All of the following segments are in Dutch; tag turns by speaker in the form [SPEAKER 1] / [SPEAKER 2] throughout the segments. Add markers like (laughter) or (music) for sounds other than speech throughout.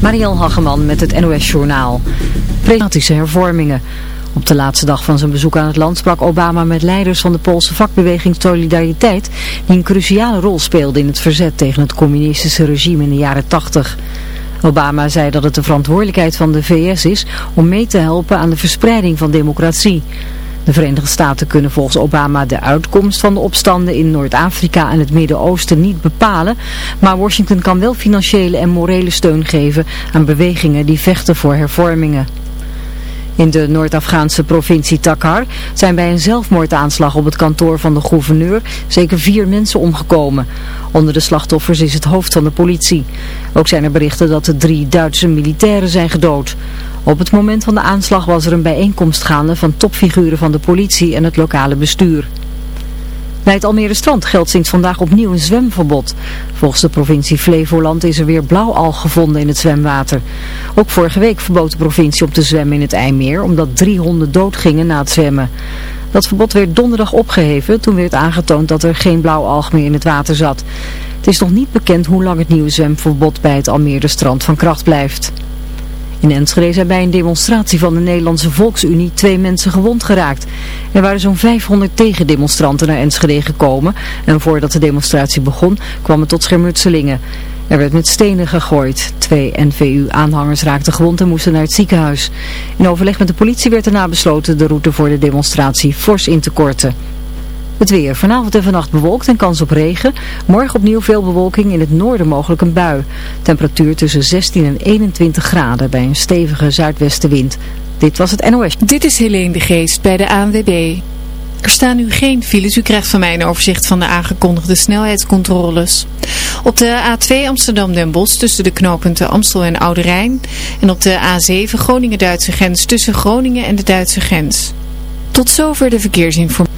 [SPEAKER 1] Marielle Hageman met het NOS Journaal. Prematische hervormingen. Op de laatste dag van zijn bezoek aan het land sprak Obama met leiders van de Poolse vakbeweging Solidariteit, die een cruciale rol speelde in het verzet tegen het communistische regime in de jaren 80. Obama zei dat het de verantwoordelijkheid van de VS is om mee te helpen aan de verspreiding van democratie. De Verenigde Staten kunnen volgens Obama de uitkomst van de opstanden in Noord-Afrika en het Midden-Oosten niet bepalen, maar Washington kan wel financiële en morele steun geven aan bewegingen die vechten voor hervormingen. In de Noord-Afghaanse provincie Takhar zijn bij een zelfmoordaanslag op het kantoor van de gouverneur zeker vier mensen omgekomen. Onder de slachtoffers is het hoofd van de politie. Ook zijn er berichten dat de drie Duitse militairen zijn gedood. Op het moment van de aanslag was er een bijeenkomst gaande van topfiguren van de politie en het lokale bestuur. Bij het Almere strand geldt sinds vandaag opnieuw een zwemverbod. Volgens de provincie Flevoland is er weer blauwalg gevonden in het zwemwater. Ook vorige week verbood de provincie om te zwemmen in het IJmeer omdat drie honden doodgingen na het zwemmen. Dat verbod werd donderdag opgeheven toen werd aangetoond dat er geen blauwalg meer in het water zat. Het is nog niet bekend hoe lang het nieuwe zwemverbod bij het Almere strand van kracht blijft. In Enschede zijn bij een demonstratie van de Nederlandse Volksunie twee mensen gewond geraakt. Er waren zo'n 500 tegendemonstranten naar Enschede gekomen en voordat de demonstratie begon kwam het tot schermutselingen. Er werd met stenen gegooid. Twee NVU-aanhangers raakten gewond en moesten naar het ziekenhuis. In overleg met de politie werd daarna besloten de route voor de demonstratie fors in te korten. Het weer. Vanavond en vannacht bewolkt en kans op regen. Morgen opnieuw veel bewolking. In het noorden mogelijk een bui. Temperatuur tussen 16 en 21 graden bij een stevige zuidwestenwind. Dit was het NOS.
[SPEAKER 2] Dit is Helene de Geest bij de ANWB. Er staan nu geen files. U krijgt van mij een overzicht van de aangekondigde snelheidscontroles. Op de A2 Amsterdam-Den Bosch tussen de knooppunten Amstel en Oude Rijn. En op de A7 Groningen-Duitse grens tussen Groningen en de Duitse grens. Tot zover de verkeersinformatie.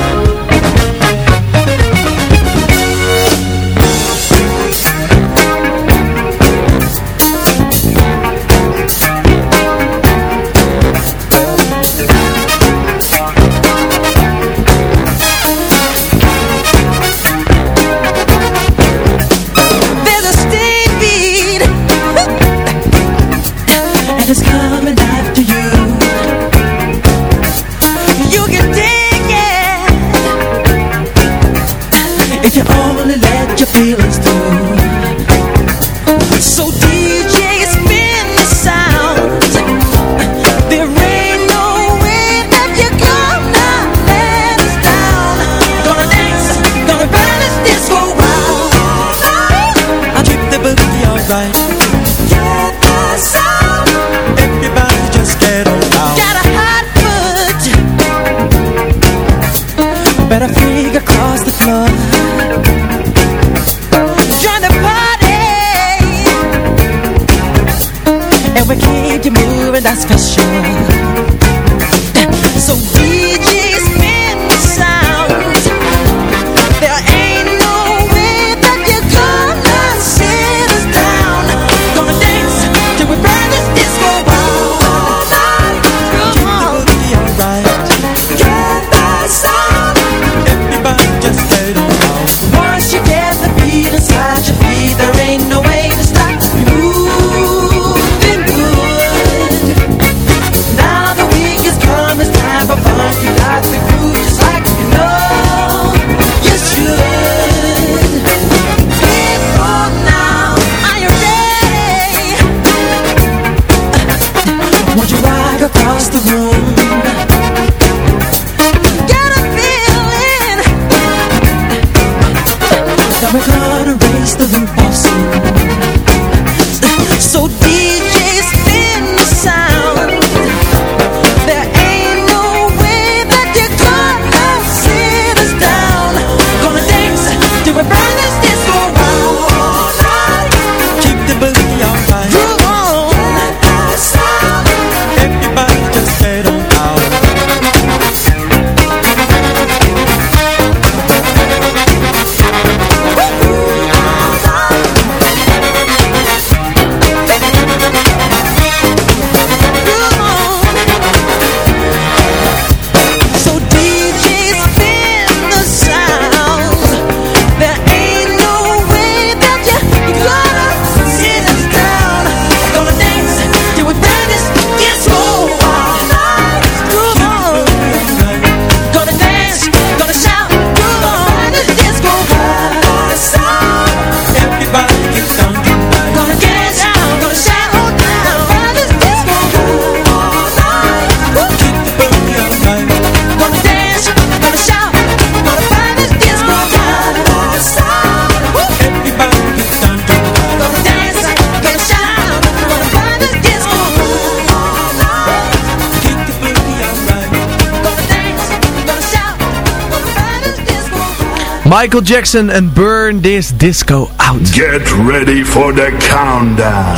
[SPEAKER 3] Michael Jackson en Burn This Disco Out.
[SPEAKER 4] Get ready for the countdown.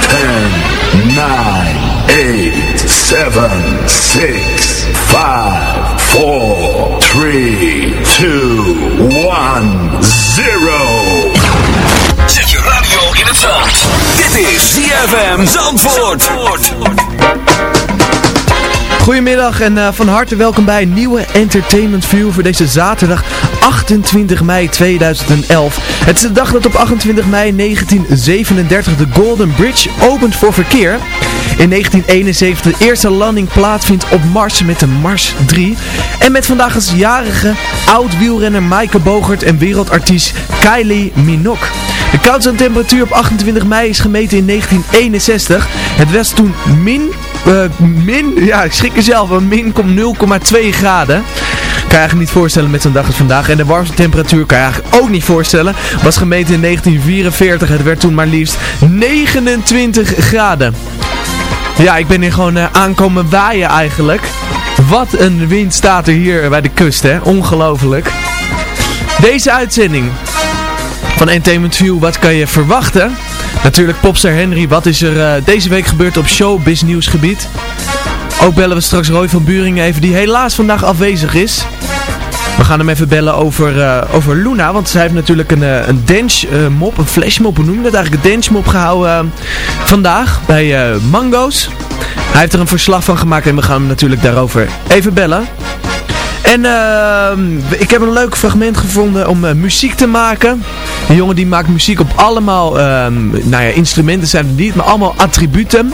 [SPEAKER 4] 10, 9, 8, 7, 6, 5, 4, 3, 2, 1, 0.
[SPEAKER 5] Zet je radio in het zand. Dit is ZFM Zandvoort.
[SPEAKER 3] Goedemiddag en eh, van harte welkom bij een nieuwe Entertainment View voor deze zaterdag 28 mei 2011. Het is de dag dat op 28 mei 1937 de Golden Bridge opent voor verkeer. In 1971 de eerste landing plaatsvindt op Mars met de Mars 3. En met vandaag als jarige oud-wielrenner Maaike Bogert en wereldartiest Kylie Minogue. De koudste temperatuur op 28 mei is gemeten in 1961. Het was toen min, min, ja ik schrik er zelf, min 0,2 graden. Kan je eigenlijk niet voorstellen met zo'n dag als vandaag. En de warmste temperatuur kan je eigenlijk ook niet voorstellen. Was gemeten in 1944. Het werd toen maar liefst 29 graden. Ja, ik ben hier gewoon eh, aankomen waaien eigenlijk. Wat een wind staat er hier bij de kust, hè. Ongelooflijk. Deze uitzending van Entertainment View, wat kan je verwachten? Natuurlijk Popster Henry, wat is er eh, deze week gebeurd op showbiz nieuwsgebied? Ook bellen we straks Roy van Buringen even, die helaas vandaag afwezig is. We gaan hem even bellen over, eh, over Luna, want zij heeft natuurlijk een, eh, een dance mop, een flashmop, hoe noem je dat eigenlijk? Een dance mop gehouden eh, vandaag bij Mango's. Hij heeft er een verslag van gemaakt en we gaan hem natuurlijk daarover even bellen. En ehm, ik heb een leuk fragment gevonden om eh, muziek te maken. Die jongen die maakt muziek op allemaal, ehm, nou ja, instrumenten zijn het niet, maar allemaal attributen.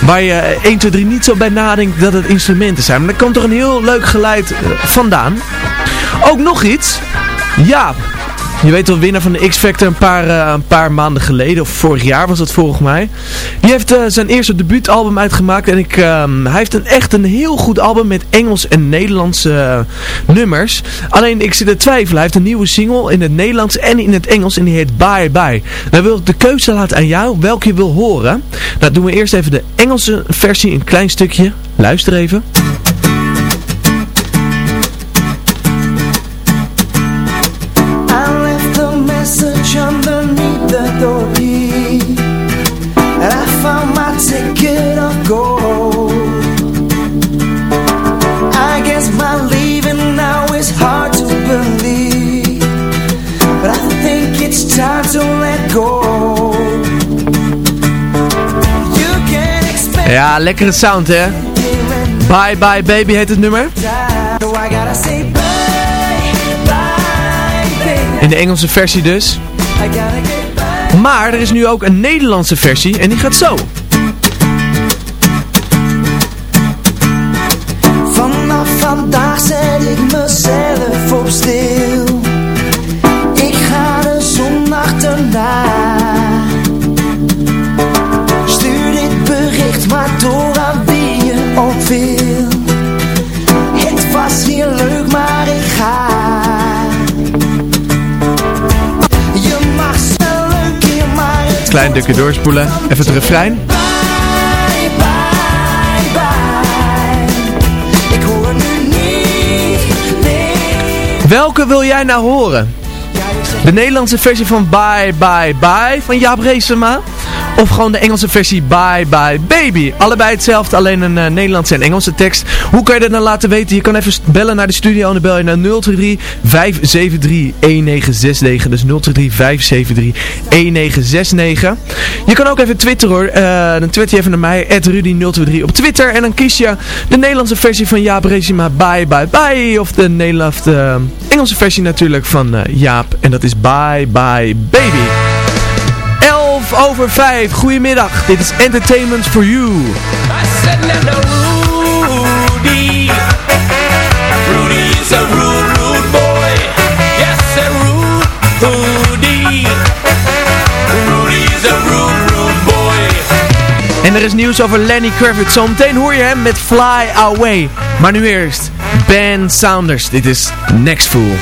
[SPEAKER 3] Waar je eh, 1, 2, 3 niet zo bij nadenkt dat het instrumenten zijn. Maar er komt toch een heel leuk geluid eh, vandaan. Ook nog iets. Ja, je weet wel, winnaar van de X-Factor een paar, eh, een paar maanden geleden, of vorig jaar was dat volgens mij. Die heeft eh, zijn eerste debuutalbum uitgemaakt en ik, ehm, hij heeft een, echt een heel goed album met Engels en Nederlandse eh, nummers. Alleen ik zit te twijfelen, hij heeft een nieuwe single in het Nederlands en in het Engels en die heet Bye Bye. Dan wil ik de keuze laten aan jou, welke je wil horen. Nou doen we eerst even de Engelse versie, een klein stukje. Luister even. Lekkere sound hè. Bye Bye Baby heet het nummer. In de Engelse versie dus. Maar er is nu ook een Nederlandse versie en die gaat zo.
[SPEAKER 6] Vanaf vandaag zet ik mezelf op
[SPEAKER 3] Klein dukje doorspoelen. Even het refrein. Welke wil jij nou horen? De Nederlandse versie van Bye Bye Bye van Jaap Reesema? Of gewoon de Engelse versie Bye Bye Baby? Allebei hetzelfde, alleen een eh, Nederlandse en Engelse tekst. Hoe kan je dat dan laten weten? Je kan even bellen naar de studio en dan bel je naar 023 573 1969. Dus 023 573 1969. Je kan ook even twitteren hoor. Eh, dan twitter je even naar mij, Rudy023 op Twitter. En dan kies je de Nederlandse versie van Jaap Reesema Bye Bye Bye. Of de Nederlandse eh, Engelse versie natuurlijk van Jaap. En dat is Bye Bye Baby. 11 over 5. Goedemiddag. Dit is Entertainment for You.
[SPEAKER 7] Rudy. Rudy is a rude, rude boy. Yes, a rude Rudy. Rudy is a rude, rude boy.
[SPEAKER 3] En er is nieuws over Lenny Kravitz. Zometeen hoor je hem met Fly Away. Maar nu eerst Ben Saunders. Dit is Next Fool.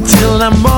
[SPEAKER 7] Till I'm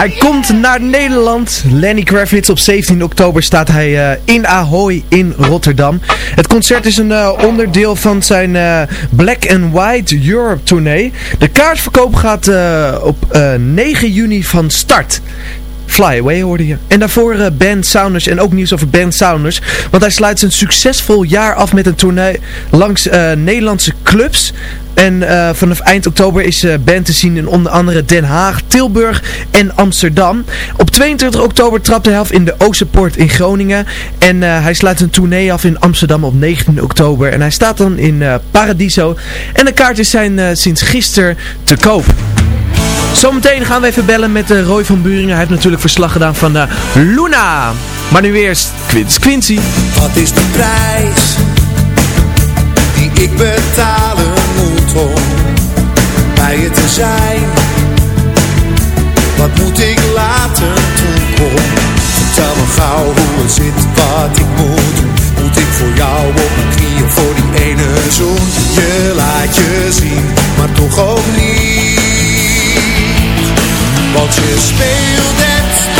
[SPEAKER 3] Hij komt naar Nederland. Lenny Kravitz op 17 oktober staat hij uh, in Ahoy in Rotterdam. Het concert is een uh, onderdeel van zijn uh, Black and White Europe tournee. De kaartverkoop gaat op 9 juni van start. Fly Away hoorde je. En daarvoor uh, Ben Saunders en ook nieuws over Ben Saunders. Want hij sluit zijn succesvol jaar af met een tournee langs uh, Nederlandse clubs. En uh, vanaf eind oktober is band te zien in onder andere Den Haag, Tilburg en Amsterdam. Op 22 oktober trapt hij af in de Oosterpoort in Groningen. En hij sluit een tournee af in Amsterdam op 19 oktober. En hij staat dan in Paradiso. En de kaartjes zijn sinds gisteren te koop. Zometeen gaan we even bellen met uh, Roy van Buringen. Hij heeft natuurlijk verslag gedaan van uh, Luna. Maar nu eerst Quincy Quincy.
[SPEAKER 8] Wat is de prijs die ik betalen moet om bij je te zijn? Wat moet ik laten toen kom? Vertel me gauw hoe het zit, wat ik moet doen. Moet ik voor jou op mijn knieën voor die ene zoen? Je laat je zien, maar toch ook niet want je speelt het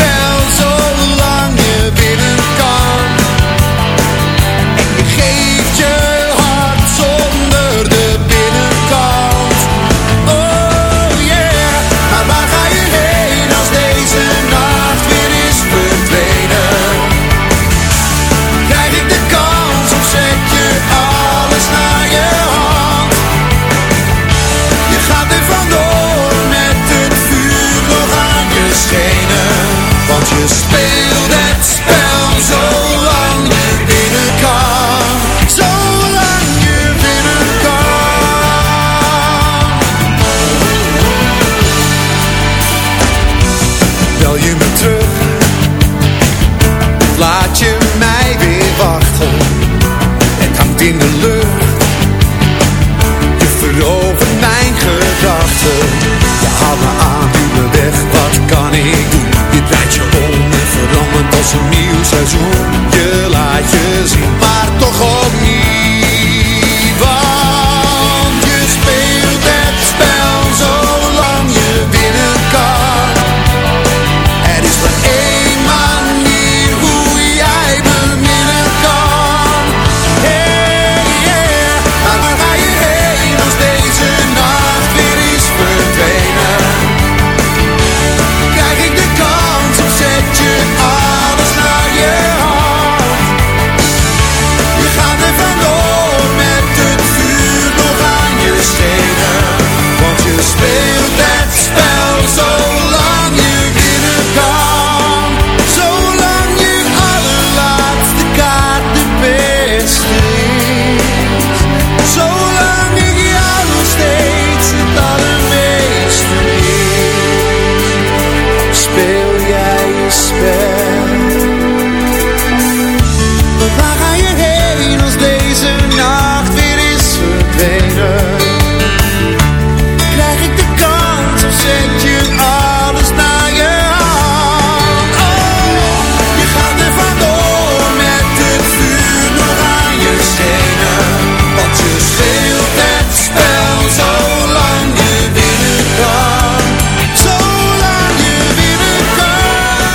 [SPEAKER 8] Speel jij je spel.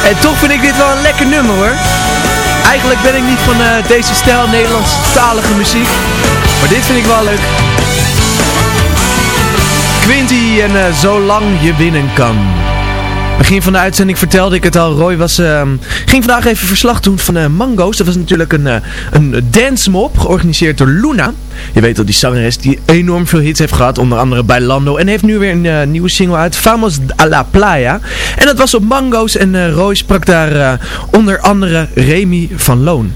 [SPEAKER 3] En toch vind ik dit wel een lekker nummer hoor. Eigenlijk ben ik niet van uh, deze stijl Nederlandstalige muziek. Maar dit vind ik wel leuk. Quinty en uh, Zolang je winnen kan. Begin van de uitzending vertelde ik het al. Roy was, uh, ging vandaag even verslag doen van uh, Mango's. Dat was natuurlijk een, een dance mop georganiseerd door Luna. Je weet al, die zangeres die enorm veel hits heeft gehad. Onder andere bij Lando. En heeft nu weer een nieuwe single uit. Famos a la Playa. En dat was op Mango's. En Roy sprak daar onder andere Remy van Loon.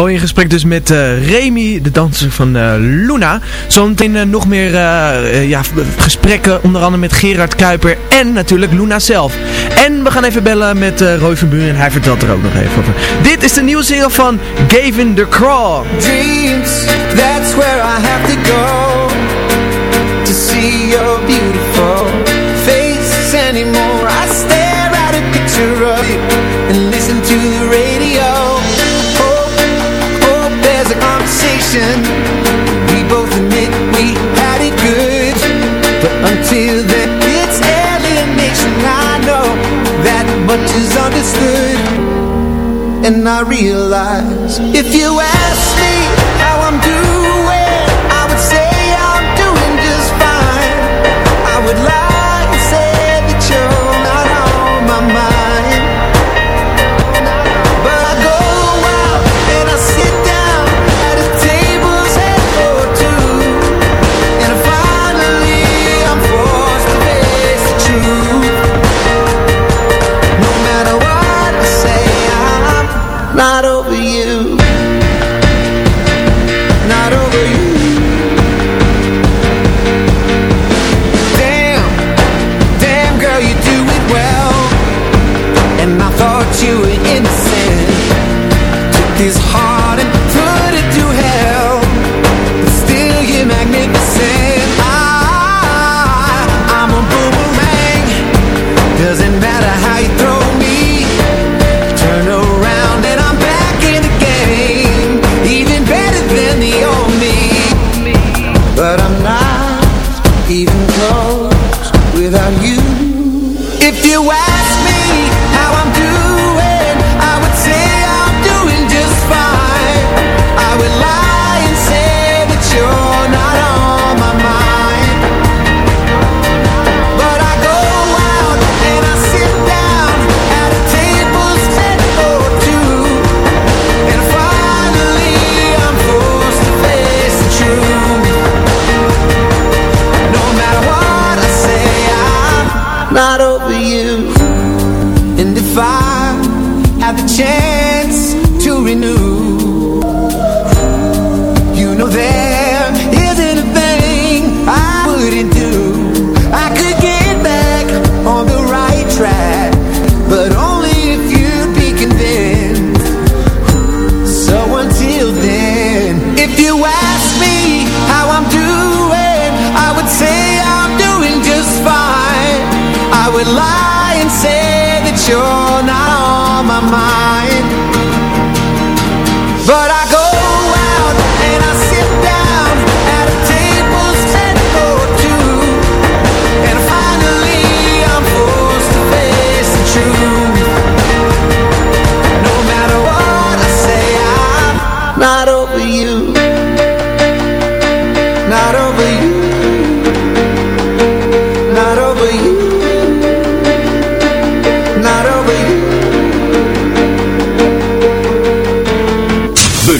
[SPEAKER 3] Roy in gesprek dus met uh, Remy, de danser van eh, Luna. Zometeen eh, nog meer ja, gesprekken, onder andere met Gerard Kuiper en natuurlijk Luna zelf. En we gaan even bellen met Roy van Buren en hij vertelt er ook nog even over. Dit is de nieuwe single van Gavin the Crawl.
[SPEAKER 8] Dreams, that's where I have to go To see your beautiful face anymore I stare at a picture of you then I realize if you ask not over you. And if I have a chance to renew my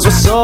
[SPEAKER 8] girls were so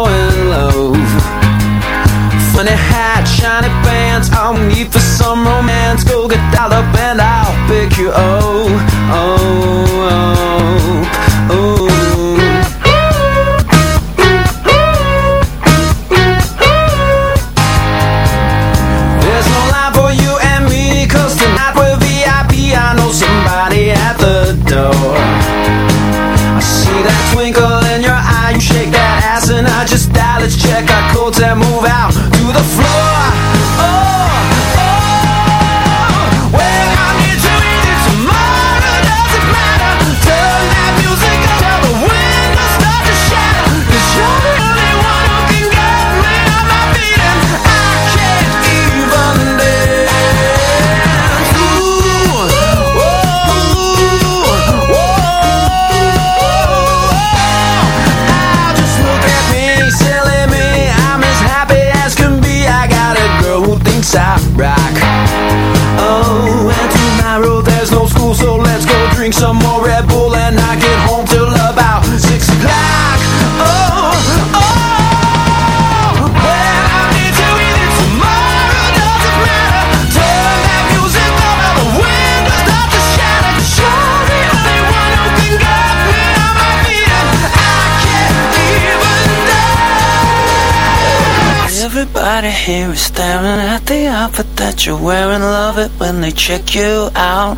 [SPEAKER 9] here is staring at the outfit that you're wearing. Love it when they check you out.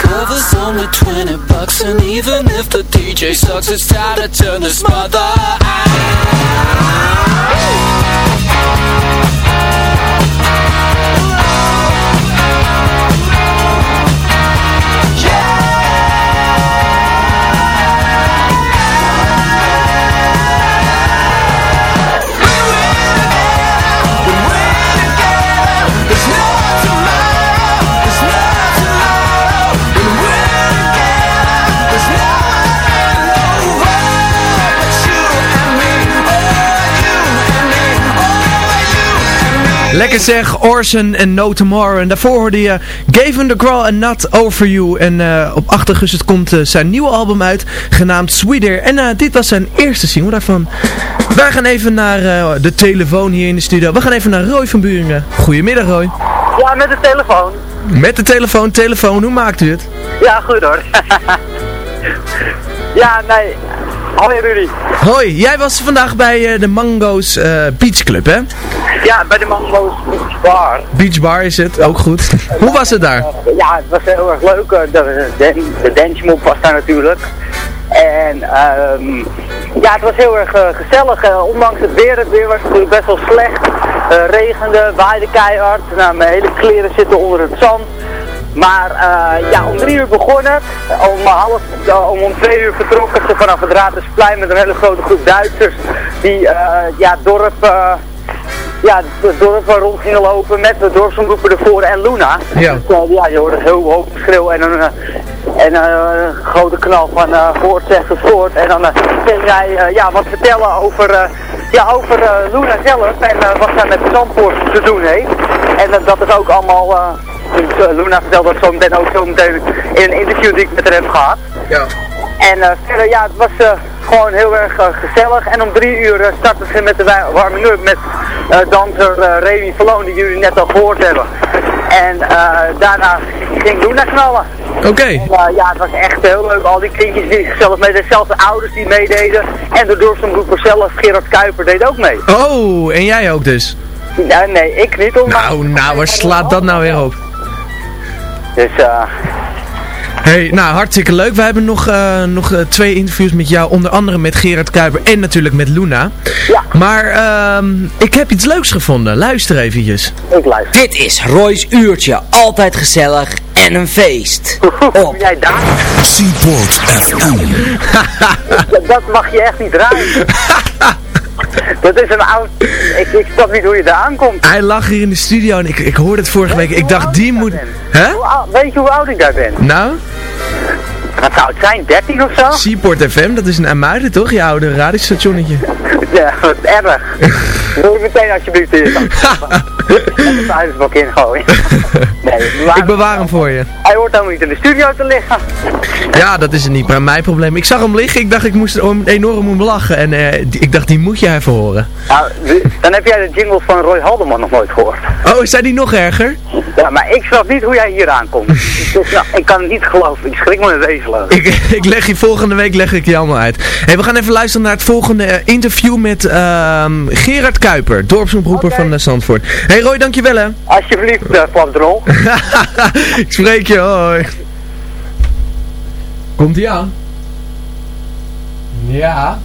[SPEAKER 9] Covers only 20 bucks, and even if the DJ sucks, it's time to turn this mother
[SPEAKER 3] Lekker zeg, Orson en No Tomorrow. En daarvoor hoorde je Gavin the Crawl and Not Over You. En eh, op 8 augustus komt uh, zijn nieuwe album uit, genaamd Sweeter. En uh, dit was zijn eerste single daarvan. Wij gaan even naar de telefoon hier in de studio. We gaan even naar Roy van Buringen. Goedemiddag Roy.
[SPEAKER 10] Ja, met de telefoon.
[SPEAKER 3] Met de telefoon, telefoon. Hoe maakt u het?
[SPEAKER 10] Ja, goed hoor. (laughs) ja, nee. Hoi Rudy.
[SPEAKER 3] Hoi, jij was vandaag bij de Mango's Beach Club, hè?
[SPEAKER 10] Ja, bij de Mango's Beach Bar.
[SPEAKER 3] Beach Bar is het, ook goed. Hoe was het daar?
[SPEAKER 10] Ja, het was heel erg leuk. De, de, de dancemop was daar natuurlijk. En um, ja, het was heel erg uh, gezellig. Ondanks het weer, het weer was natuurlijk best wel slecht. Regende, waaide keihard. Nou, mijn hele kleren zitten onder het zand. Maar uh, ja, om drie uur begonnen. Om half, uh, om, om twee uur vertrokken ze vanaf het Raadhuisplein met een hele grote groep Duitsers. Die uh, ja, dorp ja, het dorp rond gingen lopen met de dorpsomroepen ervoor en Luna.
[SPEAKER 3] Ja.
[SPEAKER 10] Dus, ja, je hoorde heel hoog geschreeuw en een, en een grote knal van uh, voort zegt het voort. En dan ging hij ja, wat vertellen over, ja, over Luna zelf en wat zij met Zandvoort te doen heeft. En dat is ook allemaal, Luna vertelde dat zo meteen ook zo meteen in een interview die ik met haar heb gehad.
[SPEAKER 3] Ja.
[SPEAKER 10] En verder, ja, het was gewoon heel erg uh, gezellig. En om drie uur starten ze met de warming-up met uh, danser Remy Verloon, die jullie net al gehoord hebben. En daarna ging Luna knallen.
[SPEAKER 3] Oké. Okay.
[SPEAKER 10] ja, het was echt heel leuk. Al die kindjes die zelf meededen, zelfs de ouders die meededen. En de dorpsomroeper zelf, Gerard Kuiper, deed ook mee.
[SPEAKER 3] Oh, en jij ook dus?
[SPEAKER 10] Ja, nee, ik niet.
[SPEAKER 3] Nou, nou, waar slaat dat nou weer op?
[SPEAKER 10] Dus, eh...
[SPEAKER 3] Hey, nou hartstikke leuk. We hebben nog, uh, nog uh, twee interviews met jou, onder andere met Gerard Kuiper en natuurlijk met Luna.
[SPEAKER 10] Ja.
[SPEAKER 3] Maar uh, ik heb iets leuks gevonden. Luister eventjes.
[SPEAKER 10] Ik luister.
[SPEAKER 11] Dit is Roy's Uurtje. Altijd gezellig en een feest. (laughs)
[SPEAKER 10] Op. jij daar?
[SPEAKER 5] Seaport FM. (laughs)
[SPEAKER 10] dat mag je echt niet draaien. (laughs) Dat is een oud... Ik, ik snap niet hoe je daar aankomt.
[SPEAKER 3] Hij lag hier in de studio en ik, ik hoorde het vorige week. Ik dacht, die moet...
[SPEAKER 10] Hè? Weet je hoe oud ik daar ben?
[SPEAKER 3] Nou?
[SPEAKER 10] Wat zou het zijn? 13 of zo?
[SPEAKER 3] Seaport FM, dat is een Amuiden toch? Je oude radiostationnetje.
[SPEAKER 10] Ja, wat erg. Wil je meteen alsjeblieft hier dan? En de vuilnisbak ingooien.
[SPEAKER 3] nee, (laughs) ik bewaar hem voor je.
[SPEAKER 10] Hij hoort helemaal niet in de studio te liggen.
[SPEAKER 3] Ja, dat is niet mijn probleem. Ik zag hem liggen, ik dacht ik moest er enorm om lachen. En uh, ik dacht, die moet je even horen.
[SPEAKER 10] Nou, dan heb jij de jingle van Roy Haldeman nog nooit gehoord.
[SPEAKER 3] Oh, is hij die nog erger?
[SPEAKER 10] Ja, maar ik snap niet hoe jij hier aankomt. (laughs) dus, nou, ik kan het niet geloven. Ik schrik me een wezenloos.
[SPEAKER 3] Ik, (laughs) ik leg je volgende week leg ik je allemaal uit. Hey, we gaan even luisteren naar het volgende uh, interview met uh, Gerard Kuiper, dorpsomroeper okay. van uh, Zandvoort. Hey Roy, dankjewel hè.
[SPEAKER 10] Alsjeblieft, uh, Flapdrol. (laughs)
[SPEAKER 3] ik spreek je, hoi. Komt ie aan? Ja.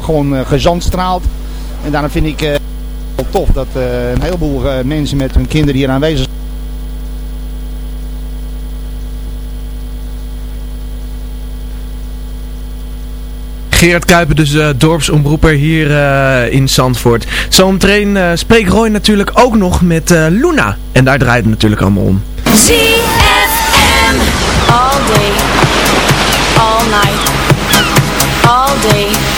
[SPEAKER 12] Gewoon uh, gezand straalt. En daarom vind ik uh, tof dat uh, een heleboel mensen met hun kinderen hier aanwezig zijn.
[SPEAKER 3] Geert Kuiper, dus uh, dorpsomroeper hier uh, in Zandvoort. Zometeen uh, spreekt Roy natuurlijk ook nog met Luna. En daar draait het natuurlijk allemaal om.
[SPEAKER 13] ZFM All day All night All day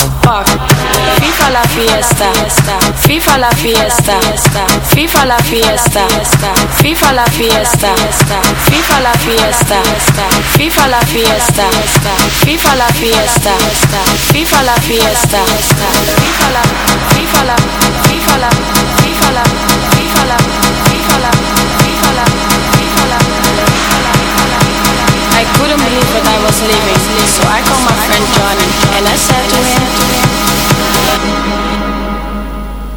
[SPEAKER 13] Fuck. Viva la fiesta, viva la fiesta, viva la fiesta, viva la fiesta, viva la fiesta, viva la fiesta, viva la fiesta, viva la fiesta, viva la, viva la, viva la, viva la, viva la, viva la, viva la, viva la. I couldn't believe what I was living, so I called my friend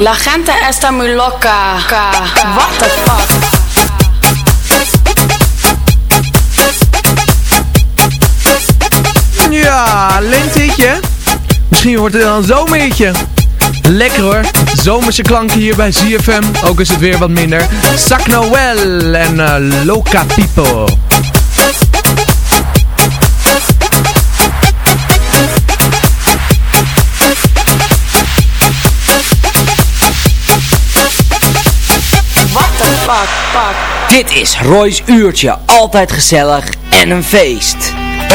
[SPEAKER 13] La gente está muy loca. What the fuck?
[SPEAKER 3] Ja, lenteetje. Misschien wordt het wel een zomerhitje. Lekker hoor. Zomerse klanken hier bij ZFM. Ook is het weer wat minder. Sac Noel en uh, Loca People.
[SPEAKER 11] Fuck, fuck. Dit is Roy's uurtje. Altijd gezellig en een feest.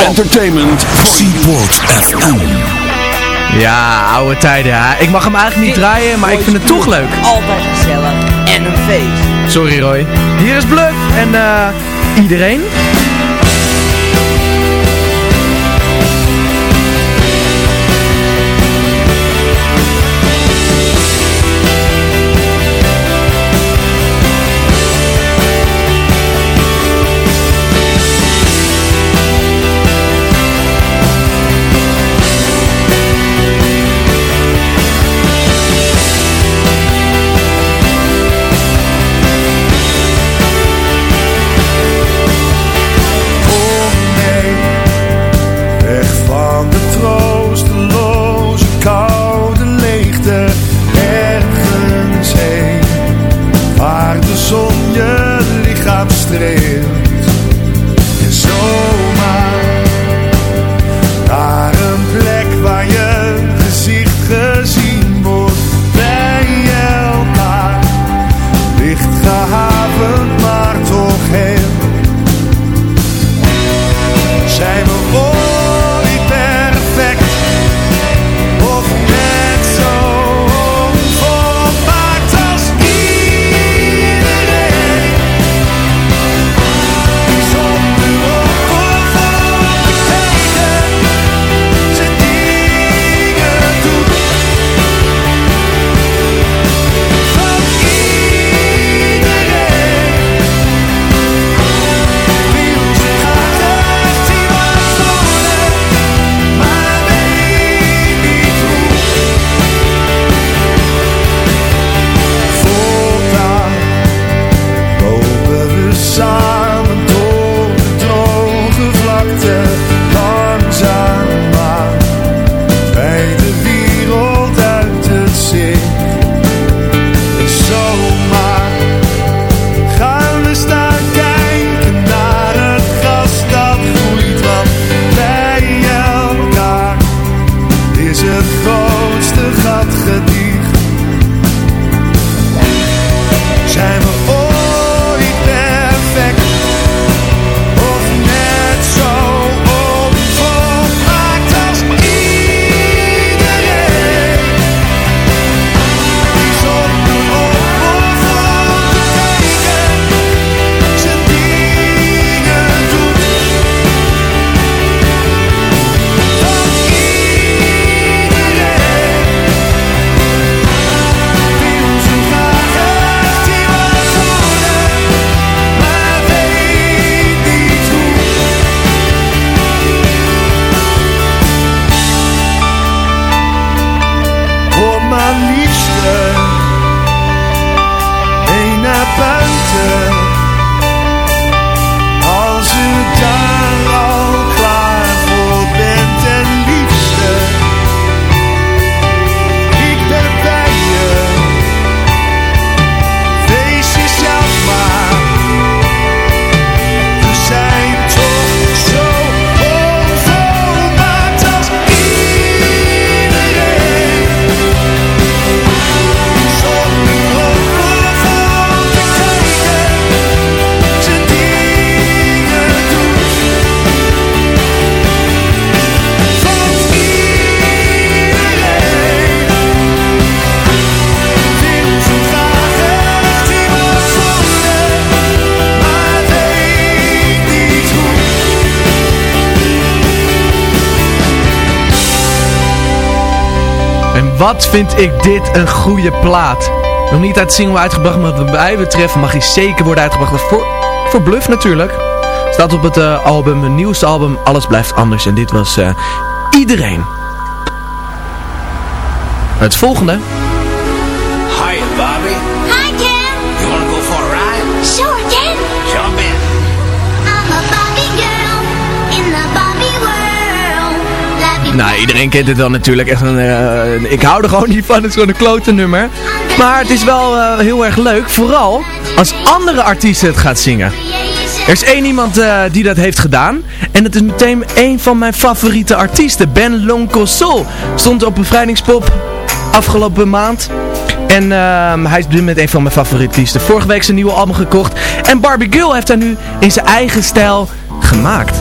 [SPEAKER 5] Entertainment for Seaport FM.
[SPEAKER 3] Ja, oude tijden. Hè? Ik mag hem eigenlijk niet draaien, maar ik vind het toch leuk.
[SPEAKER 11] Altijd gezellig en een feest.
[SPEAKER 3] Sorry Roy. Hier is Bluff en uh, iedereen.
[SPEAKER 6] Wat vind ik dit een goede plaat. Nog niet uit single uitgebracht, maar wat mij betreft mag hij zeker worden uitgebracht. Voor, voor Bluff natuurlijk. Staat op het eh, album, een nieuwste album, Alles Blijft Anders. En dit was eh, Iedereen. Het volgende. Nou, iedereen kent het wel natuurlijk. Echt een, eh, ik hou er gewoon niet van. Het is gewoon een klote nummer. Maar het is wel eh, heel erg leuk. Vooral als andere artiesten het gaat zingen. Er is één iemand eh, die dat heeft gedaan. En het is meteen een van mijn favoriete artiesten. Ben Loncoso. Stond op bevrijdingspop afgelopen maand. En ehm, hij is dit moment een van mijn favoriete artiesten. Vorige week zijn nieuwe album gekocht. En Barbie Girl heeft hij nu in zijn eigen stijl gemaakt.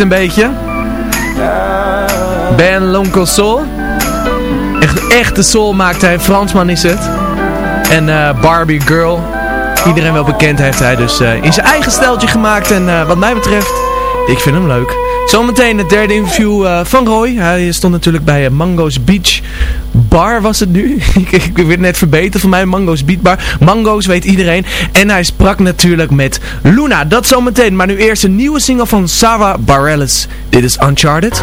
[SPEAKER 14] een beetje. Ben Lonkel Soul. Echt, echte soul maakt hij. Fransman is het. En eh, Barbie Girl. Iedereen wel bekend heeft hij dus uh, in zijn eigen steltje gemaakt. En eh, wat mij betreft, ik vind hem leuk. Zometeen het derde interview van Roy. Hij stond natuurlijk bij Mango's Beach Bar was het nu. (laughs) ik werd net verbeterd van mij. Mango's Beatbar. Mango's weet iedereen. En hij sprak natuurlijk met Luna. Dat zometeen. Maar nu eerst een nieuwe single van Sarah Bareilles. Dit is Uncharted.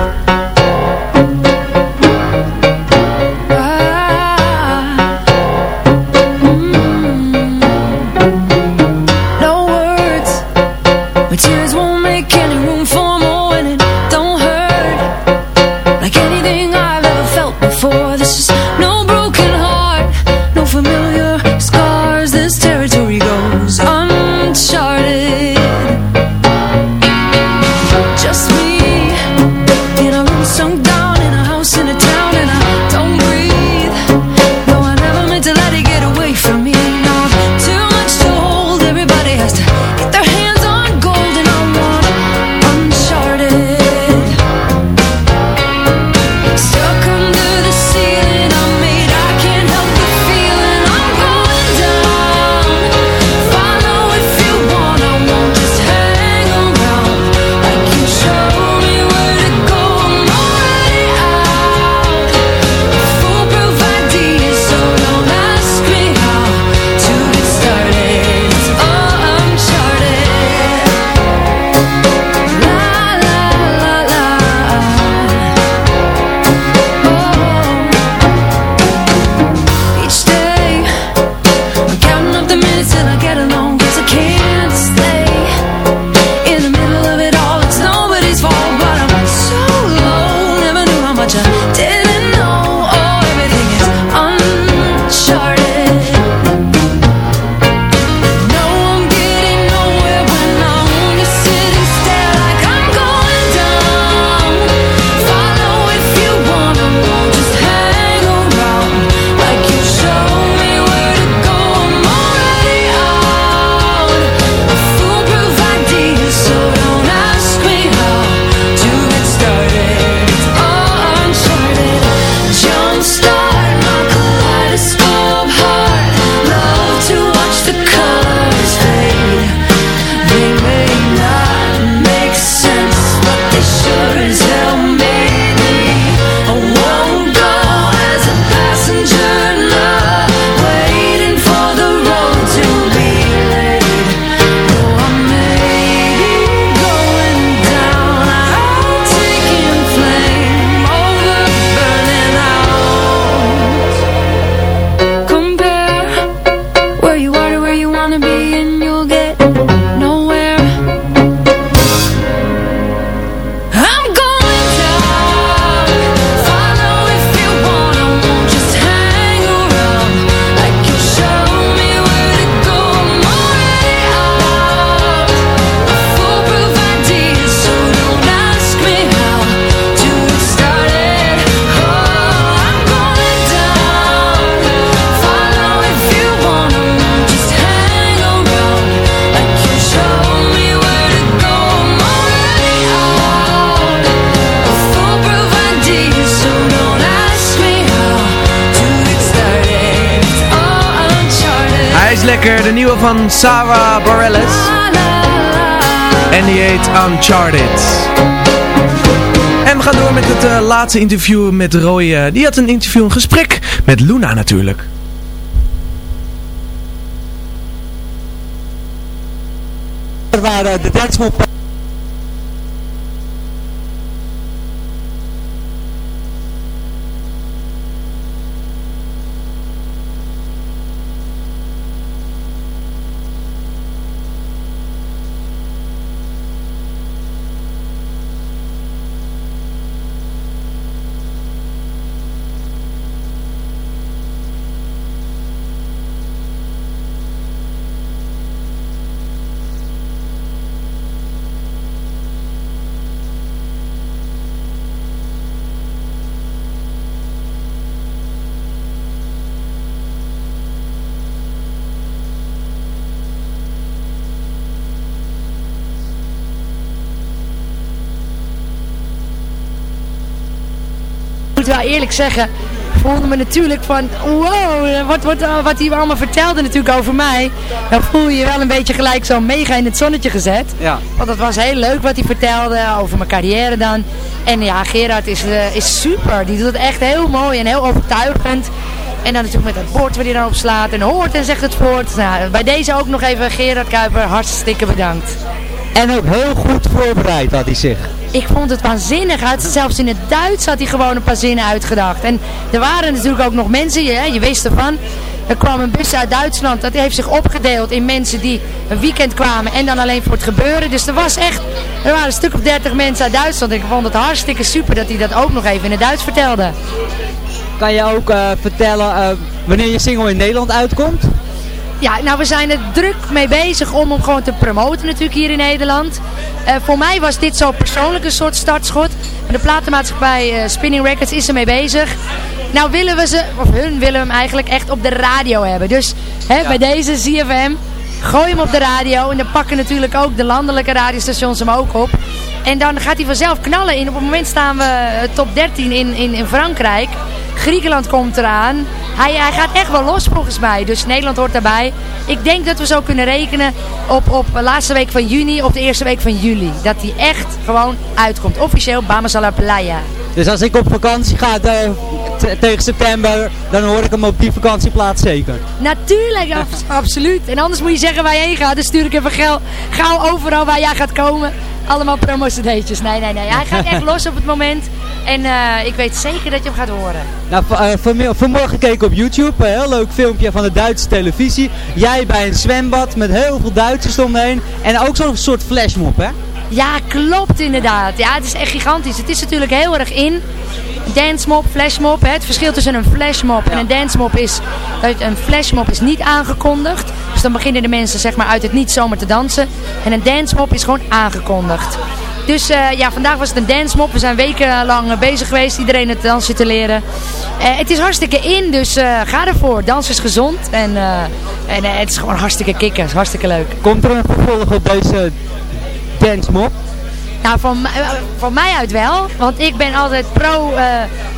[SPEAKER 14] De nieuwe van Sarah Bareilles. En die heet Uncharted. En we gaan door met het eh, laatste interview met Roy. Eh, die had een interview, een gesprek met Luna natuurlijk.
[SPEAKER 15] Er waren de
[SPEAKER 16] dansgroep eerlijk zeggen, voelde me natuurlijk van, wow, wat, wat, wat hij allemaal vertelde natuurlijk over mij. Dan voel je je wel een beetje gelijk zo mega in het zonnetje gezet.
[SPEAKER 15] Ja.
[SPEAKER 16] Want het was heel leuk wat hij vertelde over mijn carrière dan. En ja, Gerard is, eh, is super. Die doet het echt heel mooi en heel overtuigend. En dan natuurlijk met dat bord waar hij dan op slaat en hoort en zegt het voort. Nou, bij deze ook nog even Gerard Kuiper, hartstikke bedankt.
[SPEAKER 15] En ook heel goed voorbereid had hij zich.
[SPEAKER 16] Ik vond het waanzinnig. Had zelfs in het Duits had hij gewoon een paar zinnen uitgedacht. En er waren natuurlijk ook nog mensen, je, je wist ervan. Er kwam een bus uit Duitsland. Dat heeft zich opgedeeld in mensen die een weekend kwamen en dan alleen voor het gebeuren. Dus er was echt, er waren een stuk of dertig mensen uit Duitsland. Ik vond het hartstikke super dat hij dat ook nog even in het Duits vertelde.
[SPEAKER 15] Kan je ook eh, vertellen eh, wanneer je single in Nederland uitkomt?
[SPEAKER 16] Ja, nou we zijn er druk mee bezig om hem gewoon te promoten natuurlijk hier in Nederland. Eh, voor mij was dit zo persoonlijk een soort startschot. De platenmaatschappij eh, Spinning Records is ermee bezig. Nou willen we ze, of hun willen we hem eigenlijk echt op de radio hebben. Dus hè, bij deze ZFM, gooi hem op de radio. En dan pakken natuurlijk ook de landelijke radiostations hem ook op. En dan gaat hij vanzelf knallen in. Op het moment staan we eh, top 13 in, in, in Frankrijk. Griekenland komt eraan. Hij, hij gaat echt wel los volgens mij. Dus Nederland hoort daarbij. Ik denk dat we zo kunnen rekenen op, op de laatste week van juni of de eerste week van juli. Dat hij echt gewoon uitkomt. Officieel Bamas a la Playa.
[SPEAKER 15] Dus als ik op vakantie ga eh, tegen september, dan hoor ik hem op die vakantieplaats zeker.
[SPEAKER 16] Natuurlijk, abs- absoluut. En anders moet je zeggen waar je heen gaat. Dan stuur ik even gauw, gauw overal waar jij gaat komen. Allemaal promo-cd'tjes. Nee, nee, nee. Hij gaat echt los op het moment. En eh, ik weet zeker dat je hem gaat horen.
[SPEAKER 15] Nou, eh, vanmorgen keek ik op YouTube, een heel leuk filmpje van de Duitse televisie. Jij bij een zwembad met heel veel Duitsers omheen. En ook zo'n soort flashmob, hè?
[SPEAKER 16] Ja, klopt inderdaad. Ja, het is echt gigantisch. Het is natuurlijk heel erg in. Dancemop, flashmob. Hè. Het verschil tussen een flashmob en een dancemop is dat een flashmob is niet aangekondigd. Dus dan beginnen de mensen zeg maar uit het niet zomaar te dansen. En een dancemop is gewoon aangekondigd. Dus eh, ja, vandaag was het een dancemop. We zijn wekenlang bezig geweest. Iedereen het dansen te leren. Eh, het is hartstikke in, dus eh, ga ervoor. Dans is gezond. En, en het is gewoon hartstikke kicken. Hartstikke leuk.
[SPEAKER 15] Komt er een vervolg op deze dance mob?
[SPEAKER 16] Nou, van, eh, van mij uit wel. Want ik ben altijd pro eh,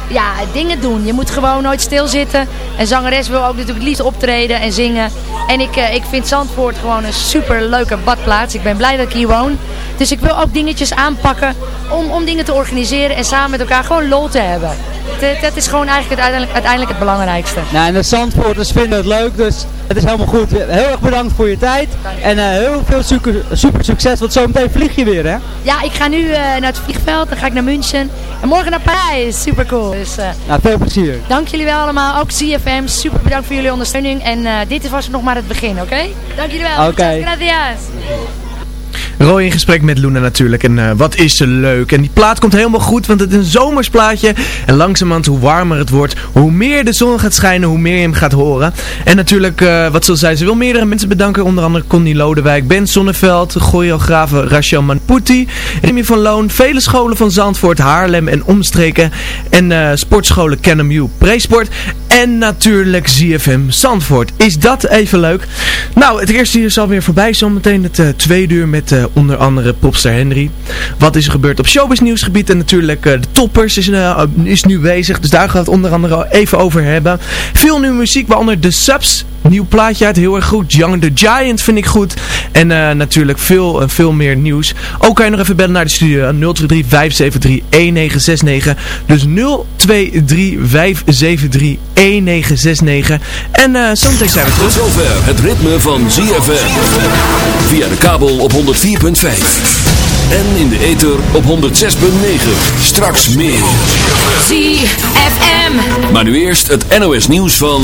[SPEAKER 16] ja, dingen doen. Je moet gewoon nooit stilzitten. En zangeres wil ook natuurlijk liefst optreden en zingen. En ik, eh, ik vind Zandvoort gewoon een super leuke badplaats. Ik ben blij dat ik hier woon. Dus ik wil ook dingetjes aanpakken om, om dingen te organiseren en samen met elkaar gewoon lol te hebben. Dat, dat is gewoon eigenlijk het, uiteindelijk, uiteindelijk het belangrijkste.
[SPEAKER 15] Nou, en de Zandvoorters vinden het leuk, dus het is helemaal goed. Heel erg bedankt voor je tijd. En eh, heel veel super, super succes, want zometeen vlieg je weer, hè?
[SPEAKER 16] Ja, ik ga nu eh, naar het vliegveld, dan ga ik naar München. En morgen naar Parijs, super cool. Dus, eh,
[SPEAKER 15] Nou, veel plezier.
[SPEAKER 16] Dank jullie wel allemaal. Ook CFM. Super bedankt voor jullie ondersteuning. En eh, dit was nog maar het begin, oké? Dank jullie wel.
[SPEAKER 3] Oké.
[SPEAKER 16] Gracias.
[SPEAKER 3] Roy in gesprek met Luna natuurlijk. En eh, wat is ze leuk. En die plaat komt helemaal goed, want het is een zomersplaatje. En langzamerhand, hoe warmer het wordt, hoe meer de zon gaat schijnen, hoe meer je hem gaat horen. En natuurlijk, eh, wat al zei, ze wil meerdere mensen bedanken. Onder andere Connie Lodewijk, Ben Sonneveld, choreografe Rachel Manputi, Remy van Loon, vele scholen van Zandvoort, Haarlem en omstreken. En eh, sportscholen Canem Presport. En natuurlijk ZFM Zandvoort. Is dat even leuk? Nou, het eerste uur is alweer voorbij. Zometeen het tweede uur met onder andere Popster Henry. Wat is er gebeurd op showbiz nieuwsgebied? En natuurlijk eh, de toppers is, eh, is nu bezig. Dus daar gaan we het onder andere even over hebben. Veel nieuwe muziek, waaronder de Subs. Nieuw plaatje uit, heel erg goed. Young the Giant vind ik goed. En eh, natuurlijk veel, eh, veel meer nieuws. Ook kan je nog even bellen naar de studio 023 573 1969. Dus 023 573 1969. En eh zometeen zijn we terug.
[SPEAKER 5] Tot zover het ritme van ZFM. Via de kabel op 104.5. En in de ether op 106.9. Straks meer.
[SPEAKER 17] ZFM.
[SPEAKER 5] Maar nu eerst het NOS nieuws van...